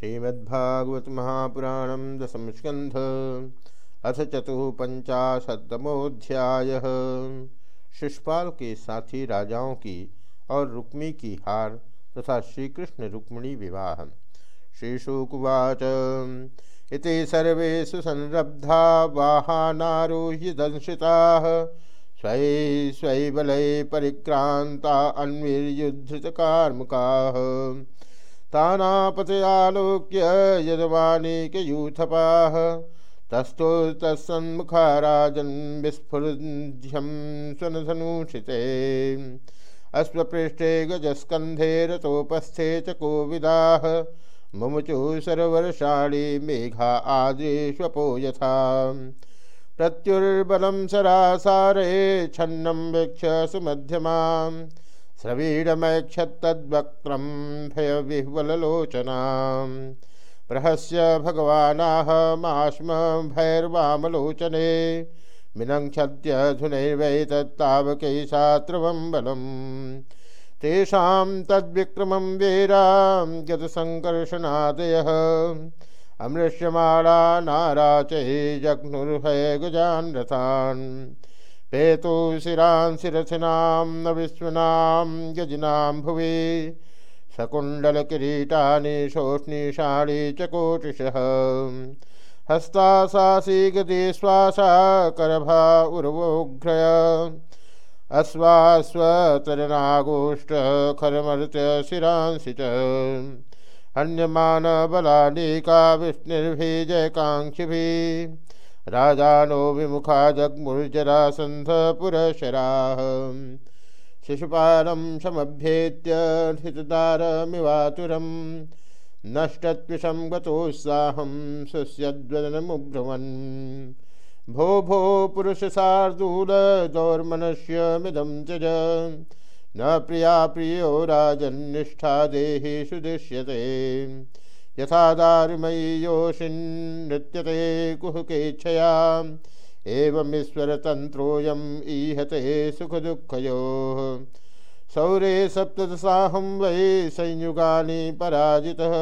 श्रीमद्भागवत महापुराण दशम स्कंध अथ चतुपंचाशतमोध्याय शिषपाल के साथी राजाओं की और रुक्मी की हार तथा श्रीकृष्ण रुक्मिणी विवाह। श्रीशुकुवाच, इति सर्वे सुसंरब्धा वाहनारोह्य दंशिताः। स्वै स्वै बलै परिक्रान्ता अन्वीर्युद्धृतकार्मुकाः। तानापतयालोक्य यजमानीकयूथपाः तस्थो तत्सन्मुखा राजन् विस्फुरध्यं स्वनधनुषिते अश्वपृष्ठे गजस्कन्धे रतोपस्थे च कोविदाः। मुमुचु सर्वर्षाणि मेघा आदिष्वपो यथा। प्रत्युर्बलं सरासारे छन्नं वीक्ष सुमध्यमाम्। स्रवीडमैक्षत्तद्वक्त्रं भयविह्वललोचनां प्रहस्य भगवानाहमाश्म भैर्वामलोचने मिनङ्क्षत्यधुनैर्वैतत्तावकैशात्रवं बलम् तेषां तद्विक्रमं वीरां गतसङ्कर्षणादयः अमृष्यमाणा नाराचै जग्नुर्भयगजान् रथान् पेतु शिरां शिरथिनां न विश्वनां गजिनां भुवि। सकुण्डलकिरीटानि शोष्णीषाणि च कोटिशः हस्तासासी गति श्वासा करभा उर्वोघ्रय अश्वास्वतरनागोष्ठ खरमर्त्य शिरांसि च। हन्यमानबलानीका विष्णुर्भिजयकाङ्क्षिभिः। राजानो विमुखा जग्मुर्जरासन्धपुरशराः शिशुपालं समभ्येत्य हृतदारमिवातुरं नष्टत्विषं गतोत्साहं सुस्यद्वदनमुब्रुवन् भो भो पुरुषशार्दूलदौर्मनस्यमिदं त्यज। न प्रिया प्रियो राजन्निष्ठा देहेषु दृश्यते। यथा दारुमयी योषिन्नृत्यते कुहकेच्छया एवमीश्वरतन्त्रोऽयम् ईहते सुखदुःखयोः। सौरे सप्तदशाहं वै संयुगानि पराजितः।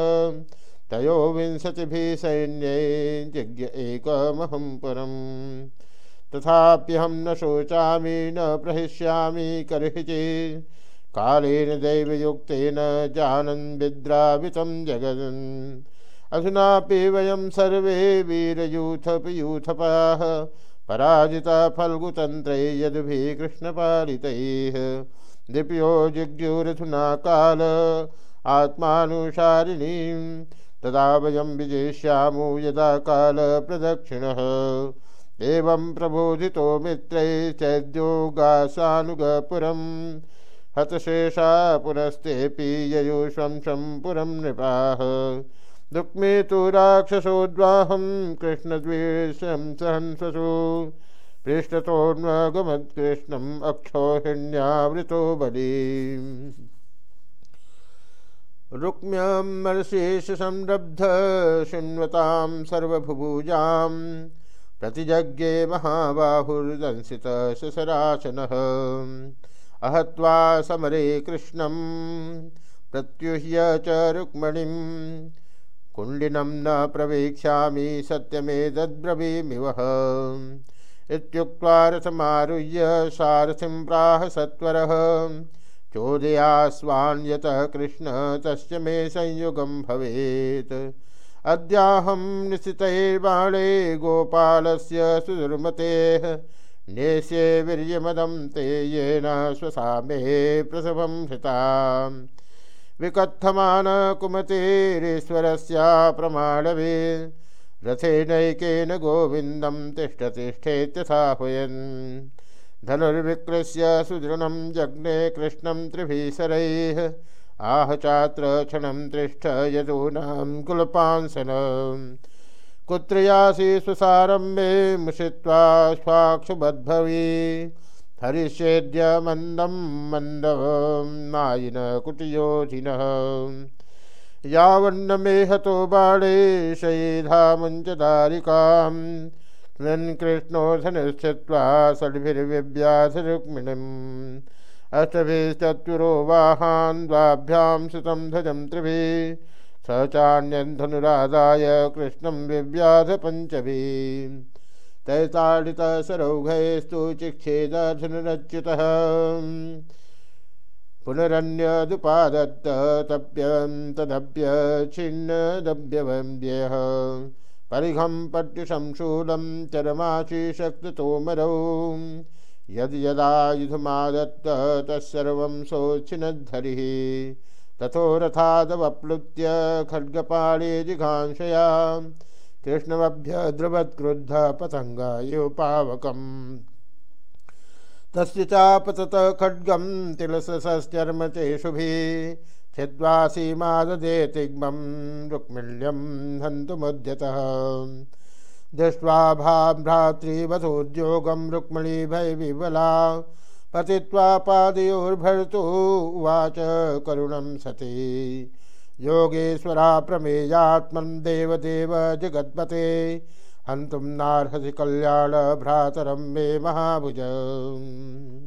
तयोविंशतिभिः सैन्यै जिज्ञ एकमहं परम्। तथाप्यहं न शोचामि, न प्रहिष्यामि कर्हिचे कालेन दैवयुक्तेन जानन् विद्रावितं जगन्। अधुनापि वयं सर्वे वीरयूथपयूथपाः, पराजिता फल्गुतन्त्रै यदुभिः कृष्णपालितैः दिप्यो जिज्ञुरधुना काल, आत्मानुसारिणीं, तदा वयं विजेष्यामो यदा कालप्रदक्षिणः एवं प्रबोधितो मित्रैः चैद्योगासानुगपुरम् हतशेषा पुरस्तेऽपि ययुषं शम्पुरं नृपाः। दुक्मे तु राक्षसोद्वाहं कृष्णद्वेषं सहंससु पृष्ठतोन्वगमत्कृष्णम् अक्षौहिण्यावृतो बली। रुक्म्यमर्शेषसंरब्ध शृण्वतां सर्वभुभुजां प्रतिजज्ञे महाबाहुर्दंसितशरासनः अहत्वा समरे कृष्णं प्रत्युह्य च रुक्मणिं कुण्डिनं न प्रवेक्ष्यामि सत्यमेतद्ब्रवीमिवः इत्युक्त्वा रथमारुह्य सारथिं प्राह सत्वरः। चोदयास्वान्यतः कृष्ण, तस्य मे संयुगं भवेत्। अद्याहं निश्चितैर्बाणे गोपालस्य सुदुर्मतेः नेष्ये वीर्यमदं ते येन स्वसामे प्रसवं हृता विकथमानकुमतेरीश्वरस्या प्रमाणवे रथेनैकेन गोविन्दं तिष्ठतिष्ठेत्यथाह्वयन् धनुर्विकृष्य सुदृढं जग्ने कृष्णं त्रिभिशरैः आह चात्र क्षणं तिष्ठ यदूनां कुलपांसनम् कुत्र यासि सुसारं मे मुषित्वा स्वाक्षुबद्भवी। हरिष्येद्य मन्दं मन्दं नायिन कुटियोधिनः। यावन्न मे हतो बाणे शयीधामुञ्चदारिकां। कृष्णो धनुश्चित्वा षड्भिर्व्याधरुक्मिणीम् अष्टभिश्चतुरो वाहान् द्वाभ्यां सुतं ध्वजं त्रिभिः। स चान्यन्धनुराधाय कृष्णं विव्याध पञ्चभी तैताडितः सरौघैस्तु चिक्षेदधनुरच्युतः पुनरन्यदुपादत्त तप्यं तदप्य छिन्नदभ्यवन्द्यः परिघं पट्युशंशूलं चरमाशिशक्ततोमरौ। यद् यदायुधमादत्त तत्सर्वं सोच्छिनद्धरिः। तथो रथादवप्लुत्य खड्गपाणे जिघांशया कृष्णमभ्यद्रवत्क्रुद्ध पतङ्गायोपावकम् तस्य चापतत खड्गं तिलसश्चर्म चेषुभिः छिद्वा सीमाददे तिग्मं रुक्मिण्यं हन्तुमुद्यतः। दृष्ट्वा भाभ्रातृवधोद्योगं रुक्मिणी भयविवला पतित्वा पादयोर्भर्तु, उवाच करुणं सती। योगेश्वरा प्रमेयात्मन् देवदेव जगद्पते, हन्तुं नार्हसि कल्याण भ्रातरं मे महाभुज।